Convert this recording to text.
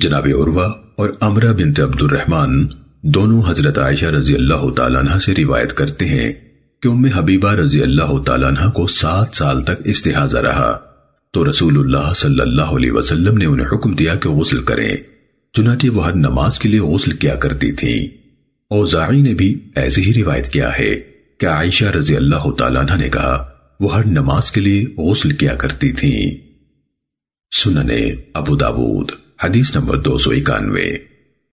جناب عروہ اور امرہ بنت عبد الرحمن دونوں حضرت عائشہ رضی اللہ تعالیٰ عنہ سے روایت کرتے ہیں کہ ام حبیبہ رضی اللہ تعالیٰ عنہ کو سات سال تک استحاضہ رہا۔ تو رسول اللہ صلی اللہ علیہ وسلم نے انہیں حکم دیا کہ غسل کریں۔ چنانچہ وہ ہر نماز کے لیے غسل کیا کرتی تھی اوزاعی نے بھی ایسے ہی روایت کیا ہے کہ عائشہ رضی اللہ تعالیٰ عنہ نے کہا، وہ ہر نماز کے لیے غسل کیا کرتی تھی سننے ابو داود۔ حدیث نمبر دو سو اکانوے۔